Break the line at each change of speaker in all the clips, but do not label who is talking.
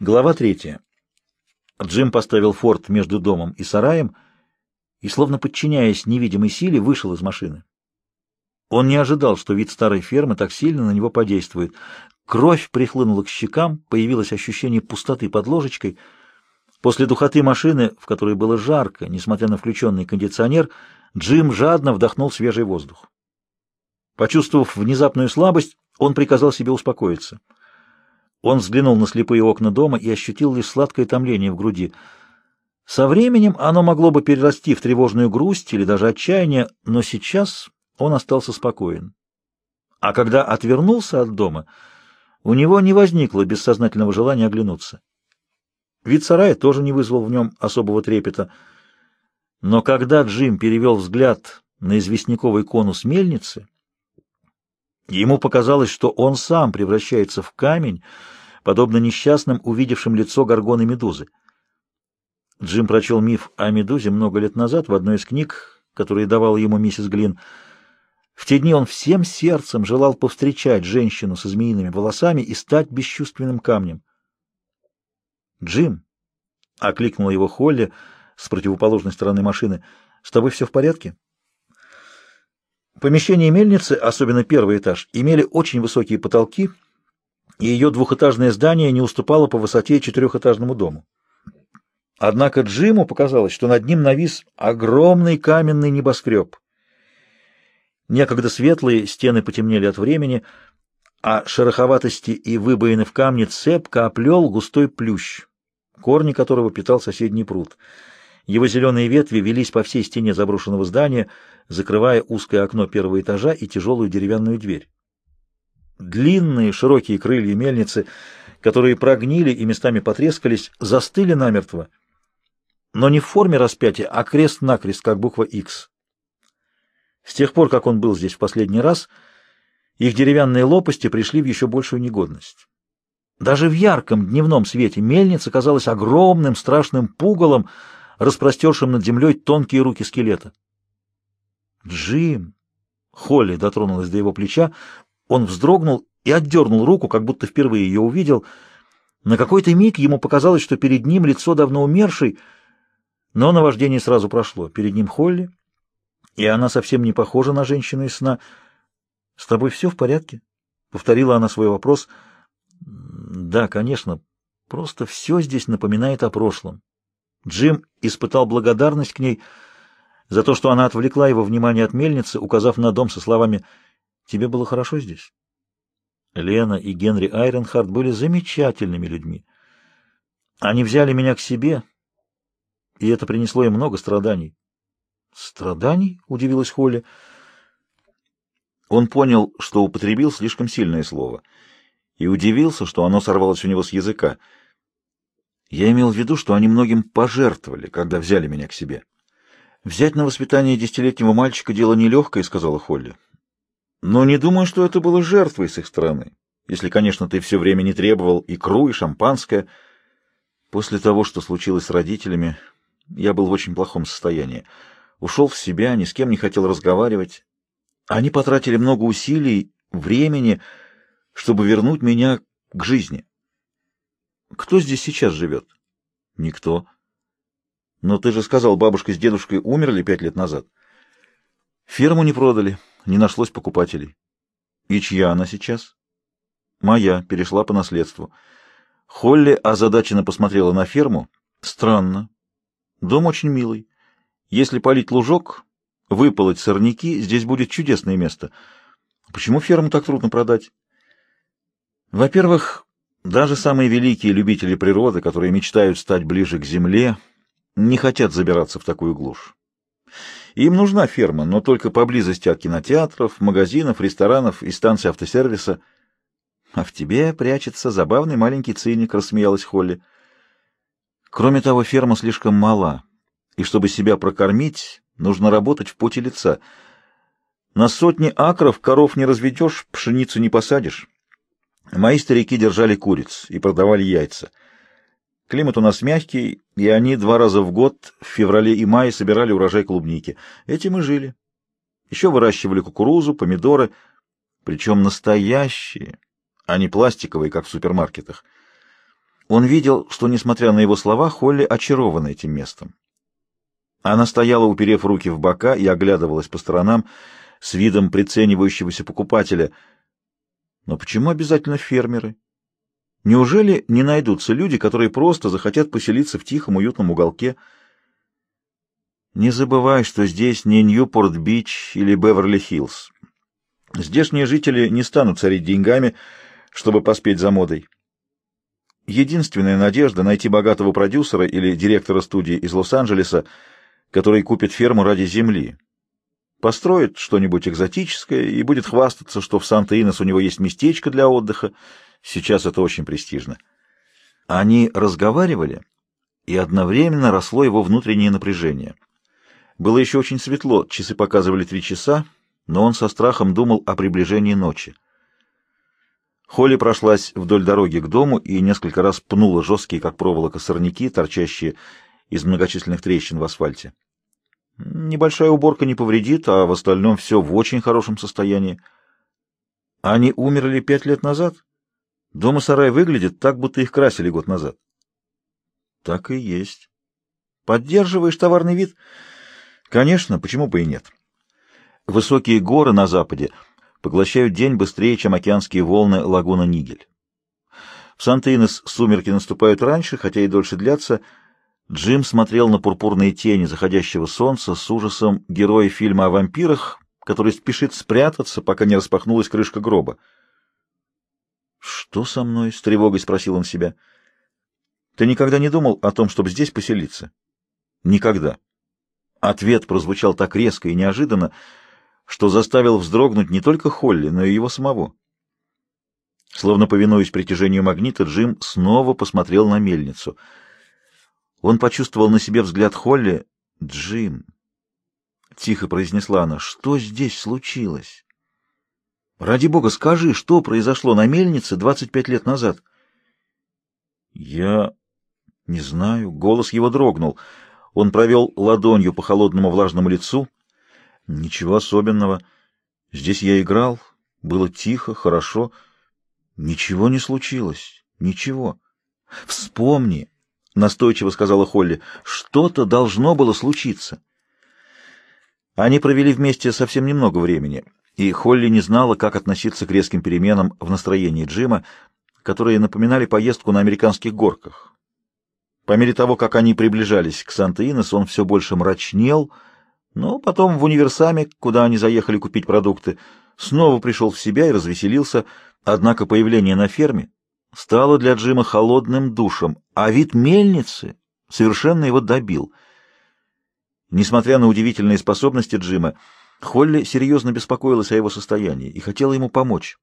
Глава третья. Джим поставил форт между домом и сараем и, словно подчиняясь невидимой силе, вышел из машины. Он не ожидал, что вид старой фермы так сильно на него подействует. Кровь прихлынула к щекам, появилось ощущение пустоты под ложечкой. После духоты машины, в которой было жарко, несмотря на включенный кондиционер, Джим жадно вдохнул свежий воздух. Почувствовав внезапную слабость, он приказал себе успокоиться — он взглянул на слепые окна дома и ощутил лишь сладкое томление в груди. Со временем оно могло бы перерасти в тревожную грусть или даже отчаяние, но сейчас он остался спокоен. А когда отвернулся от дома, у него не возникло бессознательного желания оглянуться. Вид сарая тоже не вызвал в нем особого трепета. Но когда Джим перевел взгляд на известняковый конус мельницы, Ему показалось, что он сам превращается в камень, подобно несчастным, увидевшим лицо горгоны Медузы. Джим прочел миф о Медузе много лет назад в одной из книг, которые давала ему миссис Глин. В те дни он всем сердцем желал повстречать женщину со змеиными волосами и стать бесчувственным камнем. «Джим!» — окликнула его Холли с противоположной стороны машины. «С тобой все в порядке?» Помещения мельницы, особенно первый этаж, имели очень высокие потолки, и ее двухэтажное здание не уступало по высоте четырехэтажному дому. Однако Джиму показалось, что над ним навис огромный каменный небоскреб. Некогда светлые стены потемнели от времени, а шероховатости и выбоины в камне цепко оплел густой плющ, корни которого питал соседний пруд — его зеленые ветви велись по всей стене заброшенного здания, закрывая узкое окно первого этажа и тяжелую деревянную дверь. Длинные широкие крылья мельницы, которые прогнили и местами потрескались, застыли намертво, но не в форме распятия, а крест-накрест, как буква X. С тех пор, как он был здесь в последний раз, их деревянные лопасти пришли в еще большую негодность. Даже в ярком дневном свете мельница казалась огромным страшным пугалом, распростершим над землей тонкие руки скелета. «Джим!» Холли дотронулась до его плеча. Он вздрогнул и отдернул руку, как будто впервые ее увидел. На какой-то миг ему показалось, что перед ним лицо давно умершей, но наваждение сразу прошло. Перед ним Холли, и она совсем не похожа на женщину из сна. «С тобой все в порядке?» — повторила она свой вопрос. «Да, конечно. Просто все здесь напоминает о прошлом. Джим испытал благодарность к ней за то, что она отвлекла его внимание от мельницы, указав на дом со словами «Тебе было хорошо здесь?» Лена и Генри Айренхард были замечательными людьми. Они взяли меня к себе, и это принесло им много страданий. «Страданий?» — удивилась Холли. Он понял, что употребил слишком сильное слово, и удивился, что оно сорвалось у него с языка — я имел в виду, что они многим пожертвовали, когда взяли меня к себе. «Взять на воспитание десятилетнего мальчика дело нелегкое», — сказала Холли. «Но не думаю, что это было жертвой с их стороны, если, конечно, ты все время не требовал икру и шампанское. После того, что случилось с родителями, я был в очень плохом состоянии. Ушел в себя, ни с кем не хотел разговаривать. Они потратили много усилий, времени, чтобы вернуть меня к жизни. Кто здесь сейчас живет? Никто. Но ты же сказал, бабушка с дедушкой умерли пять лет назад. Ферму не продали, не нашлось покупателей. И чья она сейчас? Моя, перешла по наследству. Холли озадаченно посмотрела на ферму. Странно. Дом очень милый. Если полить лужок, выполоть сорняки, здесь будет чудесное место. Почему ферму так трудно продать? Во-первых, даже самые великие любители природы, которые мечтают стать ближе к земле, не хотят забираться в такую глушь. Им нужна ферма, но только поблизости от кинотеатров, магазинов, ресторанов и станций автосервиса. А в тебе прячется забавный маленький циник, рассмеялась Холли. Кроме того, ферма слишком мала, и чтобы себя прокормить, нужно работать в поте лица. На сотни акров коров не разведешь, пшеницу не посадишь. Мои старики держали куриц и продавали яйца. Климат у нас мягкий, и они два раза в год, в феврале и мае, собирали урожай клубники. Этим и жили. Еще выращивали кукурузу, помидоры, причем настоящие, а не пластиковые, как в супермаркетах. Он видел, что, несмотря на его слова, Холли очарована этим местом. Она стояла, уперев руки в бока, и оглядывалась по сторонам с видом приценивающегося покупателя. Но почему обязательно фермеры? Неужели не найдутся люди, которые просто захотят поселиться в тихом, уютном уголке? Не забывай, что здесь не Ньюпорт-Бич или Беверли-Хиллз. Здешние жители не станут сорить деньгами, чтобы поспеть за модой. Единственная надежда — найти богатого продюсера или директора студии из Лос-Анджелеса, который купит ферму ради земли. Построит что-нибудь экзотическое и будет хвастаться, что в Санта-Инес у него есть местечко для отдыха. Сейчас это очень престижно. Они разговаривали, и одновременно росло его внутреннее напряжение. Было еще очень светло, часы показывали три часа, но он со страхом думал о приближении ночи. Холли прошлась вдоль дороги к дому и несколько раз пнула жесткие, как проволока, сорняки, торчащие из многочисленных трещин в асфальте. Небольшая уборка не повредит, а в остальном все в очень хорошем состоянии. Они умерли пять лет назад? Дом и сарай выглядит так, будто их красили год назад. Так и есть. Поддерживаешь товарный вид? Конечно, почему бы и нет. Высокие горы на западе поглощают день быстрее, чем океанские волны лагуна Нигель. В Санта-Инес сумерки наступают раньше, хотя и дольше длятся, Джим смотрел на пурпурные тени заходящего солнца с ужасом героя фильма о вампирах, который спешит спрятаться, пока не распахнулась крышка гроба. «Что со мной?» — с тревогой спросил он себя. «Ты никогда не думал о том, чтобы здесь поселиться?» «Никогда». Ответ прозвучал так резко и неожиданно, что заставил вздрогнуть не только Холли, но и его самого. Словно повинуясь притяжению магнита, Джим снова посмотрел на мельницу — он почувствовал на себе взгляд Холли. «Джим!» — тихо произнесла она. «Что здесь случилось?» «Ради бога, скажи, что произошло на мельнице двадцать пять лет назад?» «Я не знаю». Голос его дрогнул. Он провел ладонью по холодному влажному лицу. «Ничего особенного. Здесь я играл. Было тихо, хорошо. Ничего не случилось. Ничего. Вспомни!» Настойчиво сказала Холли. Что-то должно было случиться. Они провели вместе совсем немного времени, и Холли не знала, как относиться к резким переменам в настроении Джима, которые напоминали поездку на американских горках. По мере того, как они приближались к Санта-Инес, он все больше мрачнел, но потом в универсаме, куда они заехали купить продукты, снова пришел в себя и развеселился, однако появление на ферме стало для Джима холодным душем, а вид мельницы совершенно его добил. Несмотря на удивительные способности Джима, Холли серьезно беспокоилась о его состоянии и хотела ему помочь.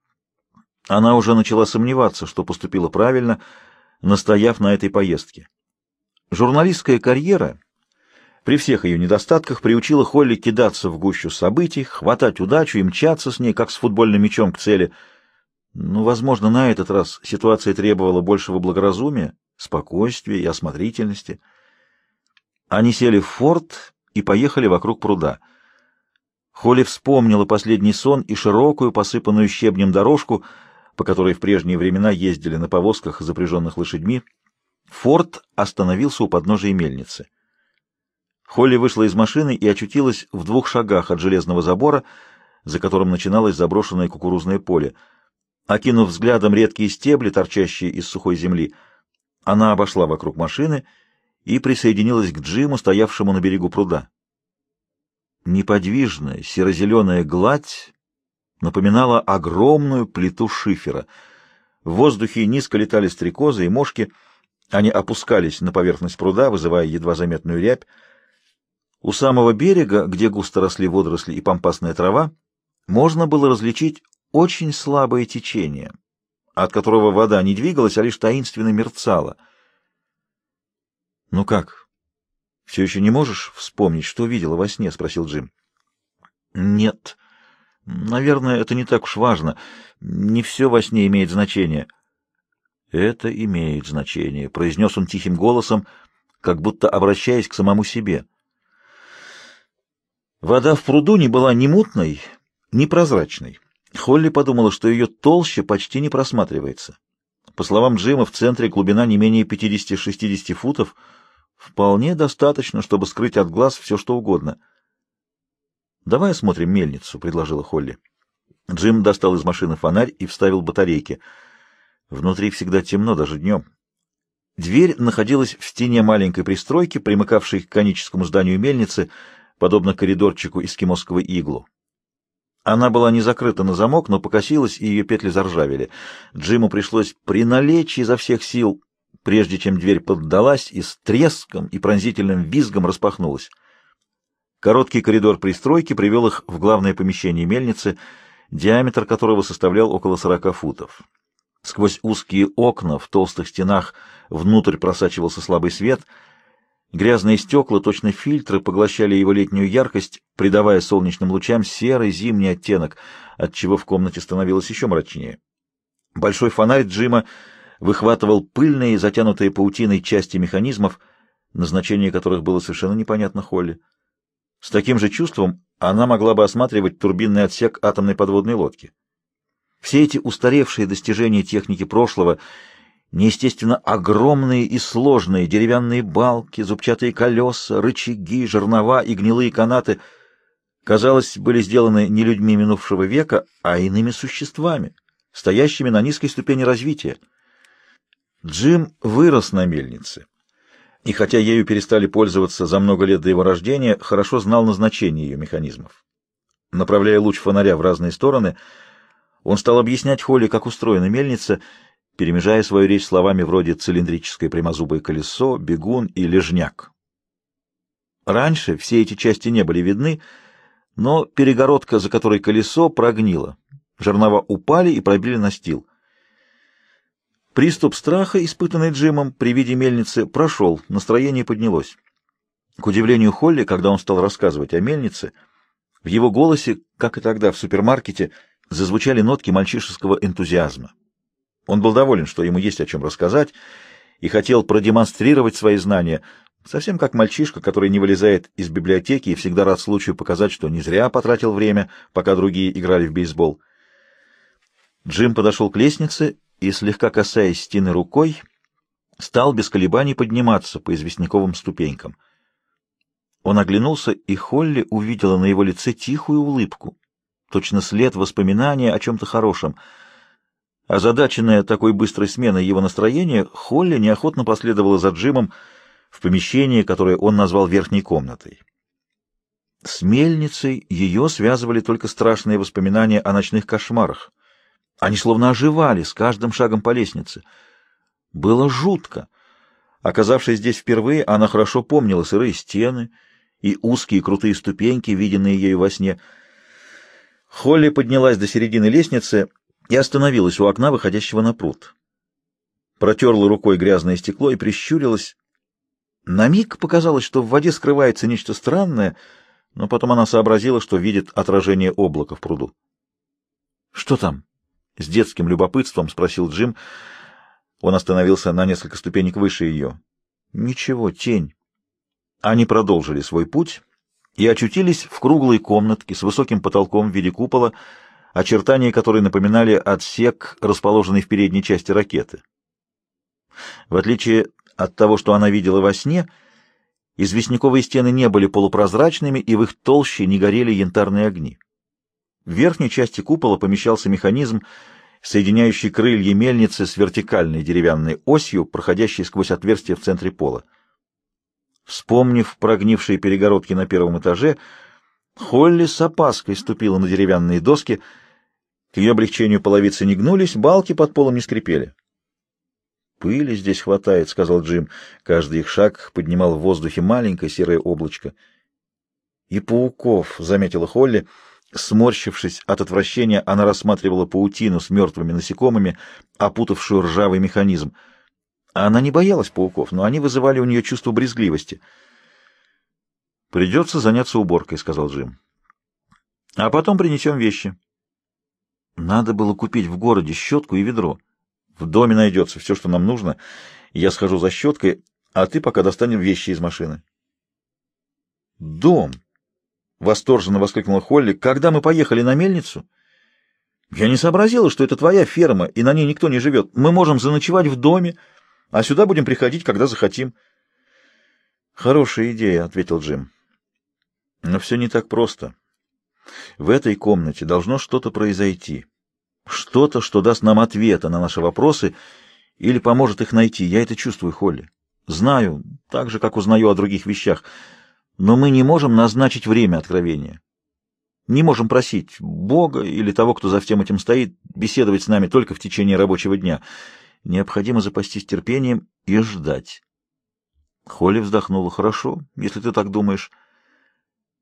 Она уже начала сомневаться, что поступила правильно, настояв на этой поездке. Журналистская карьера, при всех ее недостатках, приучила Холли кидаться в гущу событий, хватать удачу и мчаться с ней, как с футбольным мячом к цели — ну, возможно, на этот раз ситуация требовала большего благоразумия, спокойствия и осмотрительности. Они сели в форт и поехали вокруг пруда. Холли вспомнила последний сон и широкую, посыпанную щебнем дорожку, по которой в прежние времена ездили на повозках, запряженных лошадьми. Форт остановился у подножия мельницы. Холли вышла из машины и очутилась в двух шагах от железного забора, за которым начиналось заброшенное кукурузное поле — Окинув взглядом редкие стебли, торчащие из сухой земли, она обошла вокруг машины и присоединилась к Джиму, стоявшему на берегу пруда. Неподвижная серо-зеленая гладь напоминала огромную плиту шифера. В воздухе низко летали стрекозы и мошки, они опускались на поверхность пруда, вызывая едва заметную рябь. У самого берега, где густо росли водоросли и пампасная трава, можно было различить очень слабое течение, от которого вода не двигалась, а лишь таинственно мерцала. — Ну как, все еще не можешь вспомнить, что видела во сне? — спросил Джим. — Нет. Наверное, это не так уж важно. Не все во сне имеет значение. — Это имеет значение, — произнес он тихим голосом, как будто обращаясь к самому себе. Вода в пруду не была ни мутной, ни прозрачной. Холли подумала, что ее толще почти не просматривается. По словам Джима, в центре глубина не менее 50-60 футов. Вполне достаточно, чтобы скрыть от глаз все, что угодно. «Давай осмотрим мельницу», — предложила Холли. Джим достал из машины фонарь и вставил батарейки. Внутри всегда темно, даже днем. Дверь находилась в стене маленькой пристройки, примыкавшей к коническому зданию мельницы, подобно коридорчику эскимосского иглу. Она была не закрыта на замок, но покосилась, и ее петли заржавели. Джиму пришлось приналечь изо всех сил, прежде чем дверь поддалась и с треском и пронзительным визгом распахнулась. Короткий коридор пристройки привел их в главное помещение мельницы, диаметр которого составлял около сорока футов. Сквозь узкие окна в толстых стенах внутрь просачивался слабый свет — Грязные стекла, точно фильтры, поглощали его летнюю яркость, придавая солнечным лучам серый зимний оттенок, отчего в комнате становилось еще мрачнее. Большой фонарь Джима выхватывал пыльные, затянутые паутиной части механизмов, назначение которых было совершенно непонятно Холли. С таким же чувством она могла бы осматривать турбинный отсек атомной подводной лодки. Все эти устаревшие достижения техники прошлого — неестественно огромные и сложные деревянные балки, зубчатые колеса, рычаги, жернова и гнилые канаты, казалось, были сделаны не людьми минувшего века, а иными существами, стоящими на низкой ступени развития. Джим вырос на мельнице, и хотя ею перестали пользоваться за много лет до его рождения, хорошо знал назначение ее механизмов. Направляя луч фонаря в разные стороны, он стал объяснять Холли, как устроена мельница, перемежая свою речь словами вроде «цилиндрическое прямозубое колесо», «бегун» и «лежняк». Раньше все эти части не были видны, но перегородка, за которой колесо, прогнила. Жернова упали и пробили настил. Приступ страха, испытанный Джимом при виде мельницы, прошел, настроение поднялось. К удивлению Холли, когда он стал рассказывать о мельнице, в его голосе, как и тогда в супермаркете, зазвучали нотки мальчишеского энтузиазма. Он был доволен, что ему есть о чем рассказать, и хотел продемонстрировать свои знания, совсем как мальчишка, который не вылезает из библиотеки и всегда рад случаю показать, что не зря потратил время, пока другие играли в бейсбол. Джим подошел к лестнице и, слегка касаясь стены рукой, стал без колебаний подниматься по известняковым ступенькам. Он оглянулся, и Холли увидела на его лице тихую улыбку, точно след воспоминания о чем-то хорошем — Озадаченная такой быстрой сменой его настроения, Холли неохотно последовала за Джимом в помещение, которое он назвал верхней комнатой. С мельницей ее связывали только страшные воспоминания о ночных кошмарах. Они словно оживали с каждым шагом по лестнице. Было жутко. Оказавшись здесь впервые, она хорошо помнила сырые стены и узкие крутые ступеньки, виденные ею во сне. Холли поднялась до середины лестницы — и остановилась у окна, выходящего на пруд. Протерла рукой грязное стекло и прищурилась. На миг показалось, что в воде скрывается нечто странное, но потом она сообразила, что видит отражение облака в пруду. — Что там? — с детским любопытством спросил Джим. Он остановился на несколько ступенек выше ее. — Ничего, тень. Они продолжили свой путь и очутились в круглой комнатке с высоким потолком в виде купола, очертания которой напоминали отсек, расположенный в передней части ракеты. В отличие от того, что она видела во сне, известняковые стены не были полупрозрачными, и в их толще не горели янтарные огни. В верхней части купола помещался механизм, соединяющий крылья мельницы с вертикальной деревянной осью, проходящей сквозь отверстие в центре пола. Вспомнив прогнившие перегородки на первом этаже, Холли с опаской ступила на деревянные доски — к ее облегчению половицы не гнулись, балки под полом не скрипели. «Пыли здесь хватает», — сказал Джим. Каждый их шаг поднимал в воздухе маленькое серое облачко. «И пауков», — заметила Холли. Сморщившись от отвращения, она рассматривала паутину с мертвыми насекомыми, опутавшую ржавый механизм. Она не боялась пауков, но они вызывали у нее чувство брезгливости. «Придется заняться уборкой», — сказал Джим. «А потом принесем вещи». Надо было купить в городе щетку и ведро. В доме найдется все, что нам нужно. Я схожу за щеткой, а ты пока достанем вещи из машины. Дом! Восторженно воскликнула Холли. Когда мы поехали на мельницу, Я не сообразила, что это твоя ферма, и на ней никто не живет. Мы можем заночевать в доме, а сюда будем приходить, когда захотим. Хорошая идея, — ответил Джим. Но все не так просто. В этой комнате должно что-то произойти. Что-то, что даст нам ответы на наши вопросы или поможет их найти. Я это чувствую, Холли. Знаю, так же, как узнаю о других вещах. Но мы не можем назначить время откровения. Не можем просить Бога или того, кто за всем этим стоит, беседовать с нами только в течение рабочего дня. Необходимо запастись терпением и ждать. Холли вздохнула. Хорошо, если ты так думаешь.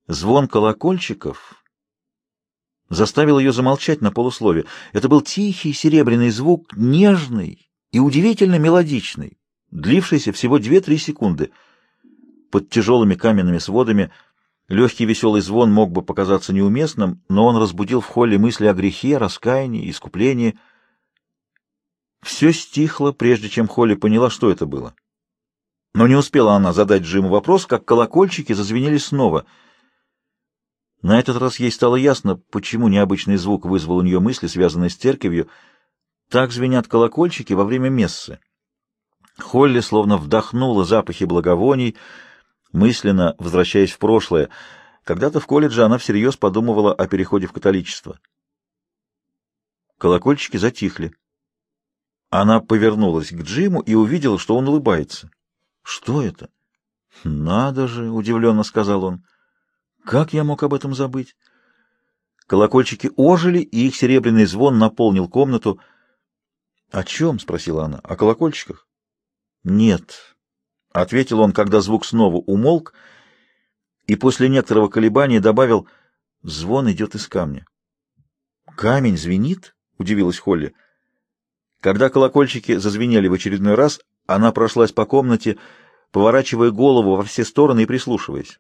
Звон колокольчиков заставил ее замолчать на полуслове. Это был тихий серебряный звук, нежный и удивительно мелодичный, длившийся всего две-три секунды. Под тяжелыми каменными сводами легкий веселый звон мог бы показаться неуместным, но он разбудил в Холле мысли о грехе, раскаянии, искуплении. Все стихло, прежде чем Холли поняла, что это было. Но не успела она задать Джиму вопрос, как колокольчики зазвенели снова — на этот раз ей стало ясно, почему необычный звук вызвал у нее мысли, связанные с церковью. Так звенят колокольчики во время мессы. Холли словно вдохнула запахи благовоний, мысленно возвращаясь в прошлое. Когда-то в колледже она всерьез подумывала о переходе в католичество. Колокольчики затихли. Она повернулась к Джиму и увидела, что он улыбается. «Что это?» «Надо же!» — удивленно сказал он. Как я мог об этом забыть? Колокольчики ожили, и их серебряный звон наполнил комнату. — О чем? — спросила она. — О колокольчиках? — Нет, — ответил он, когда звук снова умолк, и после некоторого колебания добавил, — звон идет из камня. — Камень звенит? — удивилась Холли. Когда колокольчики зазвенели в очередной раз, она прошлась по комнате, поворачивая голову во все стороны и прислушиваясь.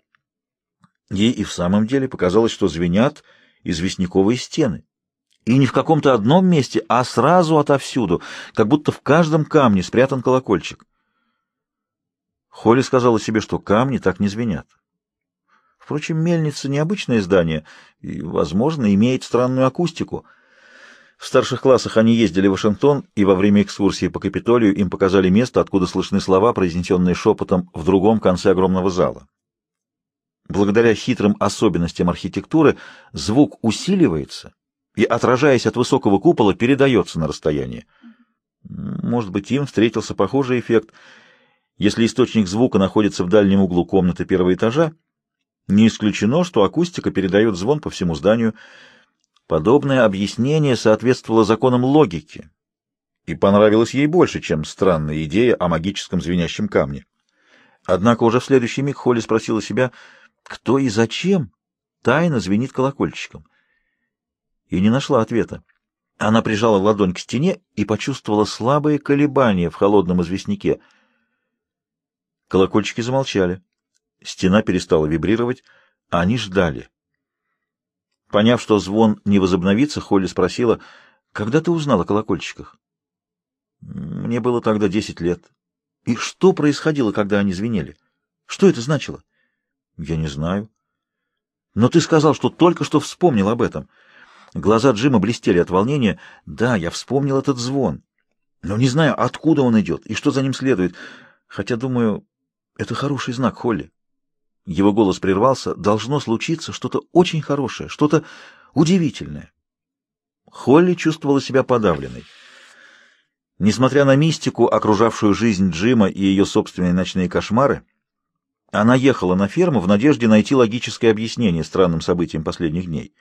Ей и в самом деле показалось, что звенят известняковые стены. И не в каком-то одном месте, а сразу отовсюду, как будто в каждом камне спрятан колокольчик. Холли сказала себе, что камни так не звенят. Впрочем, мельница — необычное здание и, возможно, имеет странную акустику. В старших классах они ездили в Вашингтон, и во время экскурсии по Капитолию им показали место, откуда слышны слова, произнесенные шепотом в другом конце огромного зала. Благодаря хитрым особенностям архитектуры звук усиливается и, отражаясь от высокого купола, передается на расстояние. Может быть, им встретился похожий эффект. Если источник звука находится в дальнем углу комнаты первого этажа, не исключено, что акустика передает звон по всему зданию. Подобное объяснение соответствовало законам логики и понравилось ей больше, чем странная идея о магическом звенящем камне. Однако уже в следующий миг Холли спросила себя — кто и зачем тайно звенит колокольчиком? И не нашла ответа. Она прижала ладонь к стене и почувствовала слабые колебания в холодном известняке. Колокольчики замолчали. Стена перестала вибрировать, а они ждали. Поняв, что звон не возобновится, Холли спросила, «Когда ты узнала о колокольчиках?» «Мне было тогда десять лет». «И что происходило, когда они звенели? Что это значило?» Я не знаю. Но ты сказал, что только что вспомнил об этом. Глаза Джима блестели от волнения. Да, я вспомнил этот звон. Но не знаю, откуда он идет и что за ним следует. Хотя, думаю, это хороший знак, Холли. Его голос прервался. Должно случиться что-то очень хорошее, что-то удивительное. Холли чувствовала себя подавленной. Несмотря на мистику, окружавшую жизнь Джима и ее собственные ночные кошмары, она ехала на ферму в надежде найти логическое объяснение странным событиям последних дней.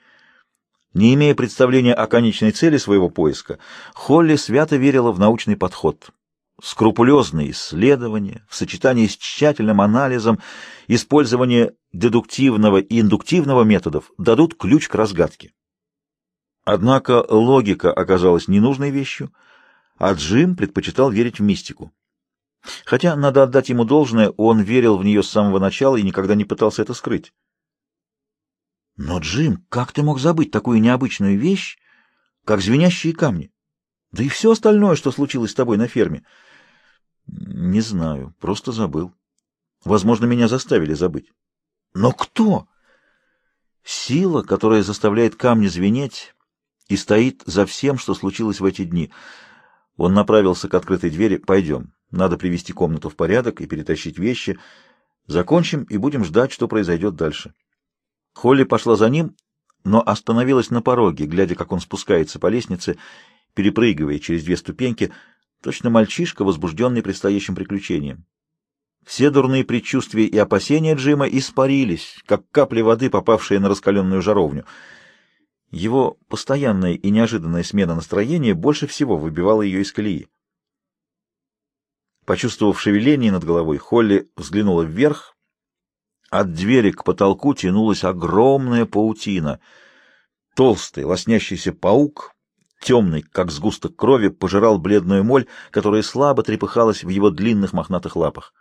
Не имея представления о конечной цели своего поиска, Холли свято верила в научный подход. Скрупулезные исследования в сочетании с тщательным анализом, использование дедуктивного и индуктивного методов дадут ключ к разгадке. Однако логика оказалась ненужной вещью, а Джим предпочитал верить в мистику. Хотя, надо отдать ему должное, он верил в нее с самого начала и никогда не пытался это скрыть. Но, Джим, как ты мог забыть такую необычную вещь, как звенящие камни? Да и все остальное, что случилось с тобой на ферме. Не знаю, просто забыл. Возможно, меня заставили забыть. Но кто? Сила, которая заставляет камни звенеть, и стоит за всем, что случилось в эти дни. Он направился к открытой двери. «Пойдем. Надо привести комнату в порядок и перетащить вещи. Закончим и будем ждать, что произойдет дальше». Холли пошла за ним, но остановилась на пороге, глядя, как он спускается по лестнице, перепрыгивая через две ступеньки, точно мальчишка, возбужденный предстоящим приключением. Все дурные предчувствия и опасения Джима испарились, как капли воды, попавшие на раскаленную жаровню. Его постоянная и неожиданная смена настроения больше всего выбивала ее из колеи. Почувствовав шевеление над головой, Холли взглянула вверх. От двери к потолку тянулась огромная паутина. Толстый, лоснящийся паук, темный, как сгусток крови, пожирал бледную моль, которая слабо трепыхалась в его длинных мохнатых лапах.